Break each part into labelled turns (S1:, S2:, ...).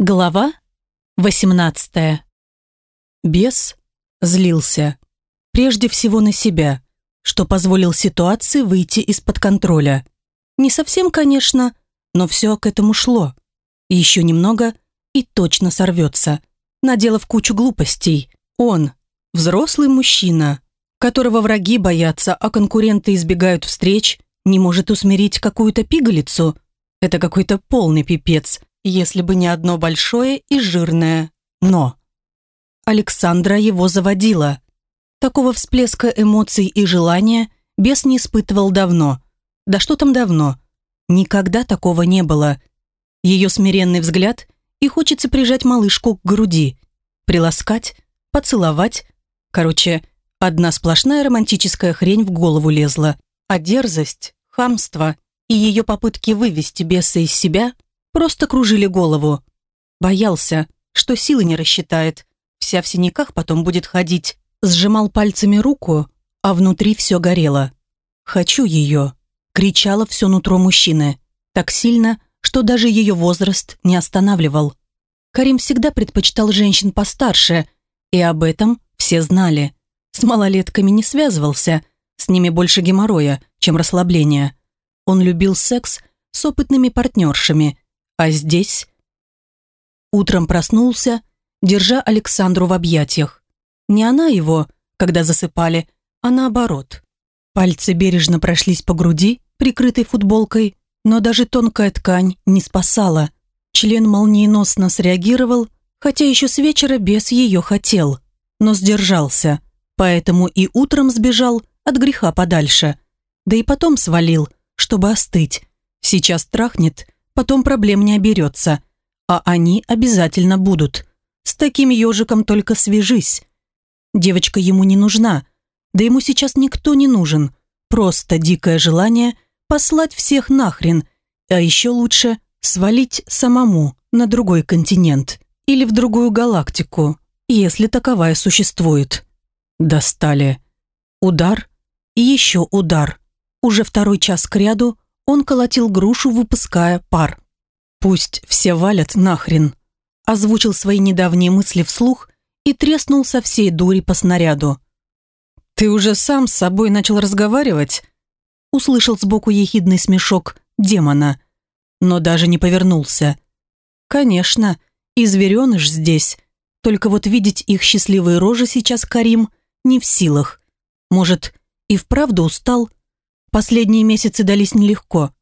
S1: Глава 18 Бес злился. Прежде всего на себя, что позволил ситуации выйти из-под контроля. Не совсем, конечно, но все к этому шло. Еще немного и точно сорвется, наделав кучу глупостей. Он, взрослый мужчина, которого враги боятся, а конкуренты избегают встреч, не может усмирить какую-то пигалицу. Это какой-то полный пипец – если бы не одно большое и жирное «но». Александра его заводила. Такого всплеска эмоций и желания бес не испытывал давно. Да что там давно? Никогда такого не было. Ее смиренный взгляд и хочется прижать малышку к груди, приласкать, поцеловать. Короче, одна сплошная романтическая хрень в голову лезла. А дерзость, хамство и ее попытки вывести беса из себя – просто кружили голову. Боялся, что силы не рассчитает, вся в синяках потом будет ходить. Сжимал пальцами руку, а внутри все горело. «Хочу ее», — кричало все нутро мужчины, так сильно, что даже ее возраст не останавливал. Карим всегда предпочитал женщин постарше, и об этом все знали. С малолетками не связывался, с ними больше геморроя, чем расслабления. Он любил секс с опытными партнершами, а здесь... Утром проснулся, держа Александру в объятиях. Не она его, когда засыпали, а наоборот. Пальцы бережно прошлись по груди, прикрытой футболкой, но даже тонкая ткань не спасала. Член молниеносно среагировал, хотя еще с вечера без ее хотел, но сдержался, поэтому и утром сбежал от греха подальше. Да и потом свалил, чтобы остыть. Сейчас трахнет, потом проблем не оберется. А они обязательно будут. С таким ежиком только свяжись. Девочка ему не нужна. Да ему сейчас никто не нужен. Просто дикое желание послать всех нахрен. А еще лучше свалить самому на другой континент или в другую галактику, если таковая существует. Достали. Удар и еще удар. Уже второй час кряду он колотил грушу, выпуская пар. «Пусть все валят нахрен», озвучил свои недавние мысли вслух и треснул со всей дури по снаряду. «Ты уже сам с собой начал разговаривать?» Услышал сбоку ехидный смешок демона, но даже не повернулся. «Конечно, и звереныш здесь, только вот видеть их счастливые рожи сейчас Карим не в силах. Может, и вправду устал?» Последние месяцы дались нелегко.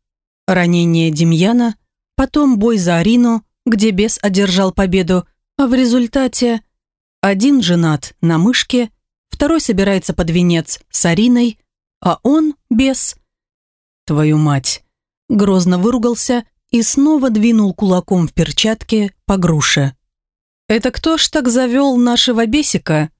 S1: Ранение Демьяна, потом бой за Арину, где бес одержал победу, а в результате один женат на мышке, второй собирается под венец с Ариной, а он, бес, твою мать, грозно выругался и снова двинул кулаком в перчатке по груше. «Это кто ж так завел нашего бесика?»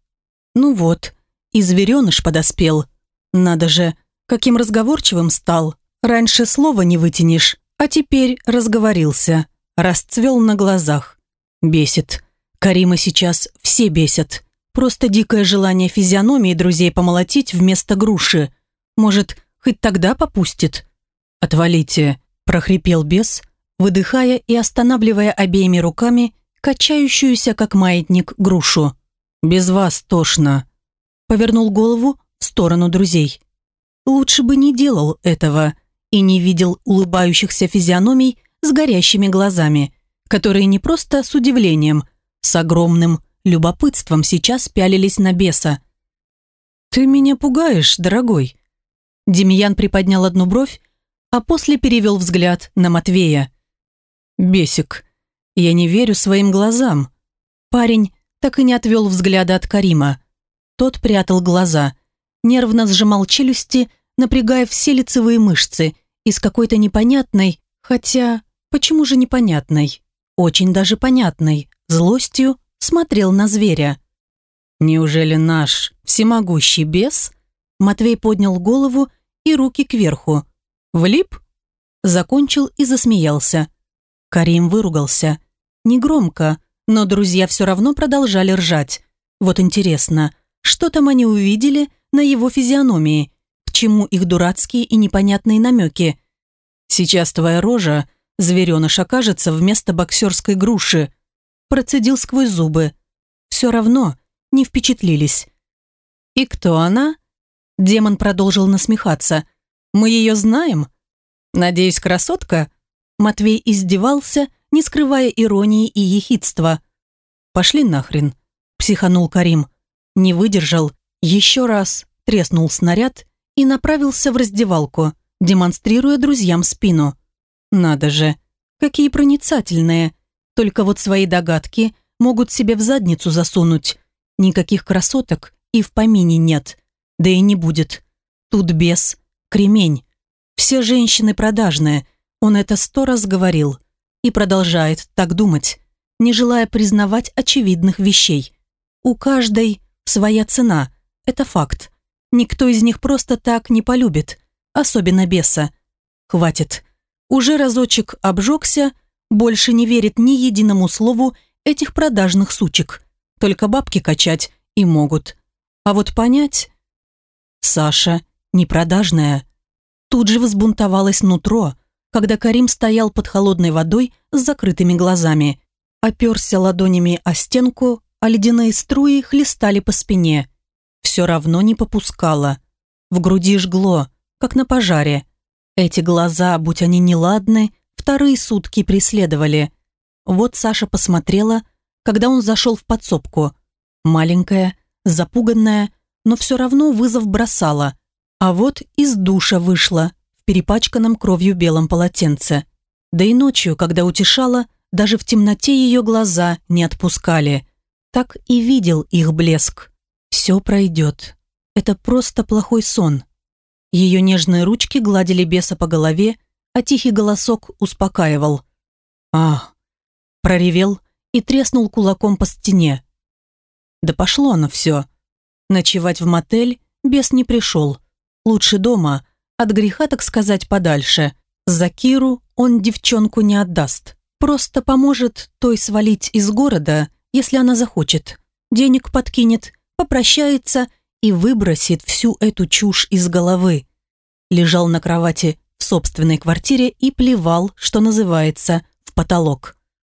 S1: «Ну вот, и звереныш подоспел. Надо же, Каким разговорчивым стал. Раньше слова не вытянешь, а теперь разговорился. Расцвел на глазах. Бесит. Карима сейчас все бесят. Просто дикое желание физиономии друзей помолотить вместо груши. Может, хоть тогда попустит? «Отвалите», – прохрипел бес, выдыхая и останавливая обеими руками качающуюся, как маятник, грушу. «Без вас тошно». Повернул голову в сторону друзей. Лучше бы не делал этого и не видел улыбающихся физиономий с горящими глазами, которые не просто с удивлением, с огромным любопытством сейчас пялились на беса. «Ты меня пугаешь, дорогой!» Демьян приподнял одну бровь, а после перевел взгляд на Матвея. «Бесик, я не верю своим глазам». Парень так и не отвел взгляда от Карима. Тот прятал глаза, нервно сжимал челюсти, напрягая все лицевые мышцы и с какой-то непонятной, хотя, почему же непонятной, очень даже понятной, злостью смотрел на зверя. «Неужели наш всемогущий бес?» Матвей поднял голову и руки кверху. «Влип?» Закончил и засмеялся. Карим выругался. Негромко, но друзья все равно продолжали ржать. Вот интересно, что там они увидели на его физиономии? К чему их дурацкие и непонятные намеки? Сейчас твоя рожа, звереныш, окажется вместо боксерской груши. процедил сквозь зубы. Все равно не впечатлились. «И кто она?» Демон продолжил насмехаться. «Мы ее знаем?» «Надеюсь, красотка?» Матвей издевался, не скрывая иронии и ехидства. «Пошли нахрен», – психанул Карим. Не выдержал, еще раз треснул снаряд и направился в раздевалку, демонстрируя друзьям спину. «Надо же, какие проницательные. Только вот свои догадки могут себе в задницу засунуть. Никаких красоток и в помине нет. Да и не будет. Тут без, кремень. Все женщины продажные. Он это сто раз говорил. И продолжает так думать, не желая признавать очевидных вещей. У каждой своя цена. Это факт. Никто из них просто так не полюбит. Особенно беса. Хватит. Уже разочек обжегся, больше не верит ни единому слову этих продажных сучек. Только бабки качать и могут. А вот понять... Саша непродажная. Тут же взбунтовалось нутро, когда Карим стоял под холодной водой с закрытыми глазами. Оперся ладонями о стенку, а ледяные струи хлестали по спине. Все равно не попускало. В груди жгло, как на пожаре. Эти глаза, будь они неладны, вторые сутки преследовали. Вот Саша посмотрела, когда он зашел в подсобку. Маленькая, запуганная, но все равно вызов бросала. А вот из душа вышла в перепачканном кровью белом полотенце. Да и ночью, когда утешала, даже в темноте ее глаза не отпускали. Так и видел их блеск. Все пройдет. Это просто плохой сон. Ее нежные ручки гладили беса по голове, а тихий голосок успокаивал. «А!» Проревел и треснул кулаком по стене. Да пошло оно все. Ночевать в мотель бес не пришел. Лучше дома, от греха, так сказать, подальше. За Киру он девчонку не отдаст. Просто поможет той свалить из города, если она захочет. Денег подкинет, попрощается и выбросит всю эту чушь из головы. Лежал на кровати в собственной квартире и плевал, что называется, в потолок.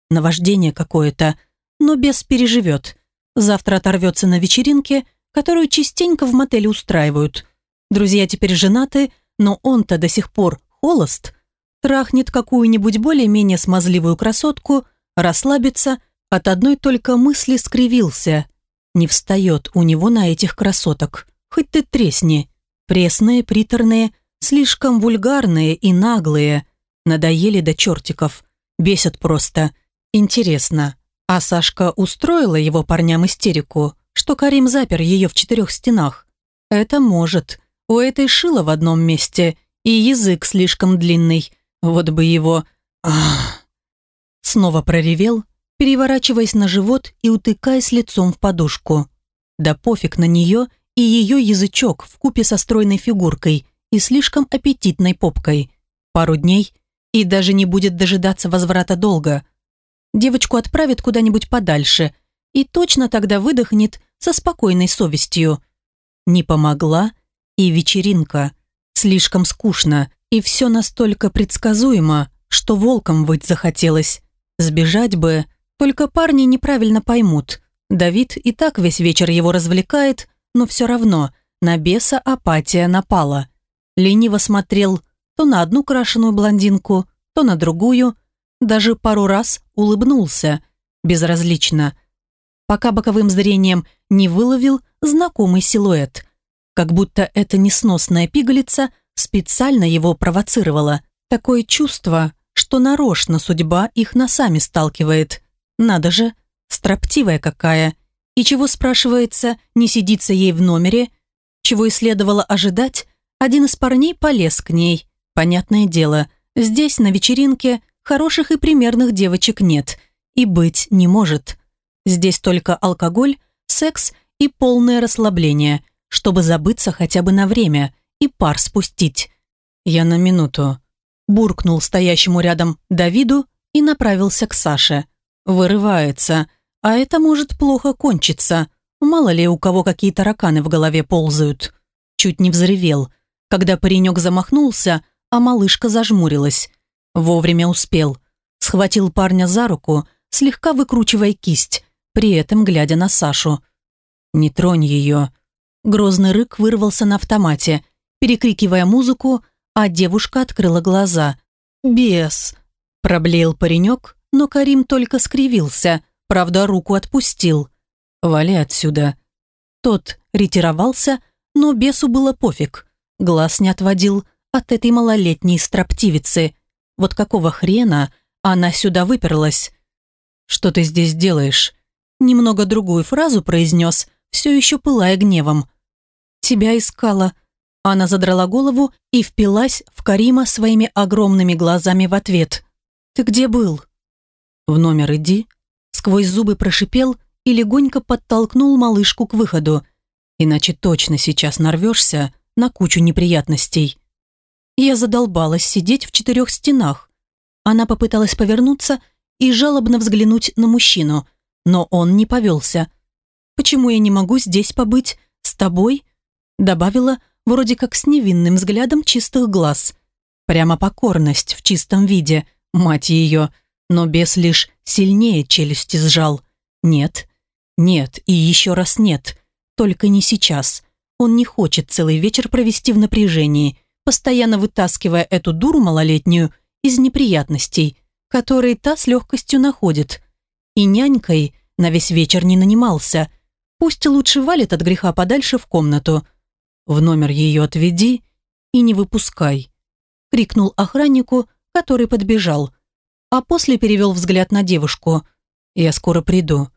S1: Наваждение какое-то, но без переживет. Завтра оторвется на вечеринке, которую частенько в мотеле устраивают. Друзья теперь женаты, но он-то до сих пор холост. Трахнет какую-нибудь более-менее смазливую красотку, расслабится, от одной только мысли скривился. Не встает у него на этих красоток. Хоть ты тресни. Пресные, приторные, слишком вульгарные и наглые. Надоели до чертиков. Бесят просто. Интересно, а Сашка устроила его парням истерику, что Карим запер ее в четырех стенах? Это может. У этой шила в одном месте, и язык слишком длинный. Вот бы его... Ах. Снова проревел, переворачиваясь на живот и утыкаясь лицом в подушку. Да пофиг на нее и ее язычок в купе со стройной фигуркой и слишком аппетитной попкой. Пару дней и даже не будет дожидаться возврата долга. Девочку отправят куда-нибудь подальше и точно тогда выдохнет со спокойной совестью. Не помогла и вечеринка. Слишком скучно, и все настолько предсказуемо, что волком быть захотелось. Сбежать бы, только парни неправильно поймут. Давид и так весь вечер его развлекает, но все равно на беса апатия напала. Лениво смотрел то на одну крашеную блондинку, то на другую, даже пару раз улыбнулся, безразлично, пока боковым зрением не выловил знакомый силуэт. Как будто эта несносная пигалица специально его провоцировала. Такое чувство, что нарочно судьба их носами сталкивает. Надо же, строптивая какая. И чего, спрашивается, не сидится ей в номере? Чего и следовало ожидать, один из парней полез к ней. Понятное дело, здесь, на вечеринке, хороших и примерных девочек нет и быть не может. Здесь только алкоголь, секс и полное расслабление, чтобы забыться хотя бы на время и пар спустить. Я на минуту. Буркнул стоящему рядом Давиду и направился к Саше. Вырывается, а это может плохо кончиться. Мало ли у кого какие тараканы в голове ползают. Чуть не взревел, когда паренек замахнулся, а малышка зажмурилась. Вовремя успел. Схватил парня за руку, слегка выкручивая кисть, при этом глядя на Сашу. «Не тронь ее!» Грозный рык вырвался на автомате, перекрикивая музыку, а девушка открыла глаза. «Бес!» – проблеял паренек, но Карим только скривился, правда, руку отпустил. «Вали отсюда!» Тот ретировался, но бесу было пофиг. Глаз не отводил от этой малолетней строптивицы. Вот какого хрена она сюда выперлась? «Что ты здесь делаешь?» Немного другую фразу произнес, все еще пылая гневом. «Тебя искала». Она задрала голову и впилась в Карима своими огромными глазами в ответ. «Ты где был?» «В номер иди», сквозь зубы прошипел и легонько подтолкнул малышку к выходу. «Иначе точно сейчас нарвешься на кучу неприятностей». Я задолбалась сидеть в четырех стенах. Она попыталась повернуться и жалобно взглянуть на мужчину, но он не повелся. «Почему я не могу здесь побыть? С тобой?» Добавила, вроде как с невинным взглядом чистых глаз. Прямо покорность в чистом виде, мать ее, но бес лишь сильнее челюсти сжал. «Нет, нет и еще раз нет, только не сейчас». Он не хочет целый вечер провести в напряжении, постоянно вытаскивая эту дуру малолетнюю из неприятностей, которые та с легкостью находит. И нянькой на весь вечер не нанимался. Пусть лучше валит от греха подальше в комнату. В номер ее отведи и не выпускай. Крикнул охраннику, который подбежал. А после перевел взгляд на девушку. «Я скоро приду».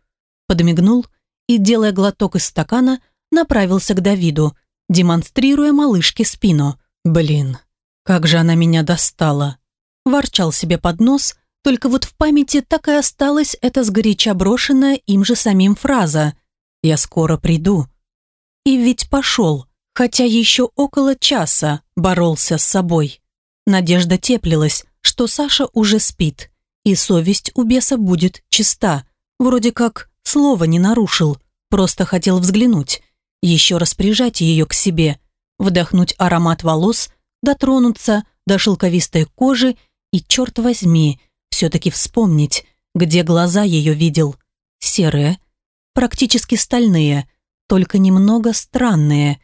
S1: Подмигнул и, делая глоток из стакана, направился к Давиду, демонстрируя малышке спину. «Блин, как же она меня достала!» Ворчал себе под нос, только вот в памяти так и осталась эта сгоряча брошенная им же самим фраза «Я скоро приду». И ведь пошел, хотя еще около часа боролся с собой. Надежда теплилась, что Саша уже спит, и совесть у беса будет чиста. Вроде как слова не нарушил, просто хотел взглянуть еще раз прижать ее к себе, вдохнуть аромат волос, дотронуться до шелковистой кожи и, черт возьми, все-таки вспомнить, где глаза ее видел. Серые, практически стальные, только немного странные.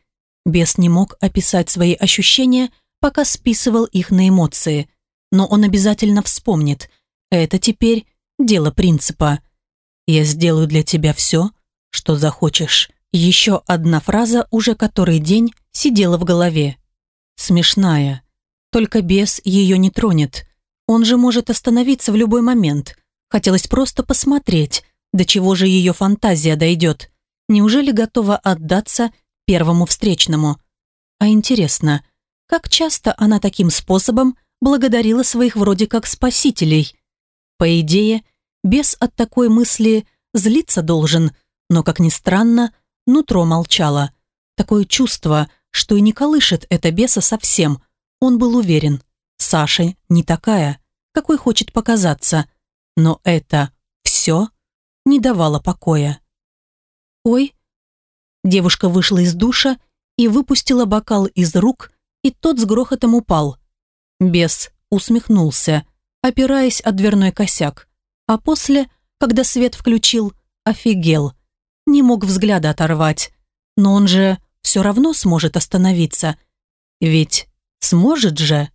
S1: Бес не мог описать свои ощущения, пока списывал их на эмоции. Но он обязательно вспомнит. Это теперь дело принципа. «Я сделаю для тебя все, что захочешь». Еще одна фраза уже который день сидела в голове. Смешная. Только бес ее не тронет. Он же может остановиться в любой момент. Хотелось просто посмотреть, до чего же ее фантазия дойдет. Неужели готова отдаться первому встречному? А интересно, как часто она таким способом благодарила своих вроде как спасителей? По идее, бес от такой мысли злиться должен, но, как ни странно, Нутро молчало. Такое чувство, что и не колышет это беса совсем. Он был уверен. Саша не такая, какой хочет показаться. Но это все не давало покоя. «Ой!» Девушка вышла из душа и выпустила бокал из рук, и тот с грохотом упал. Бес усмехнулся, опираясь о дверной косяк. А после, когда свет включил, офигел не мог взгляда оторвать. Но он же все равно сможет остановиться. Ведь сможет же.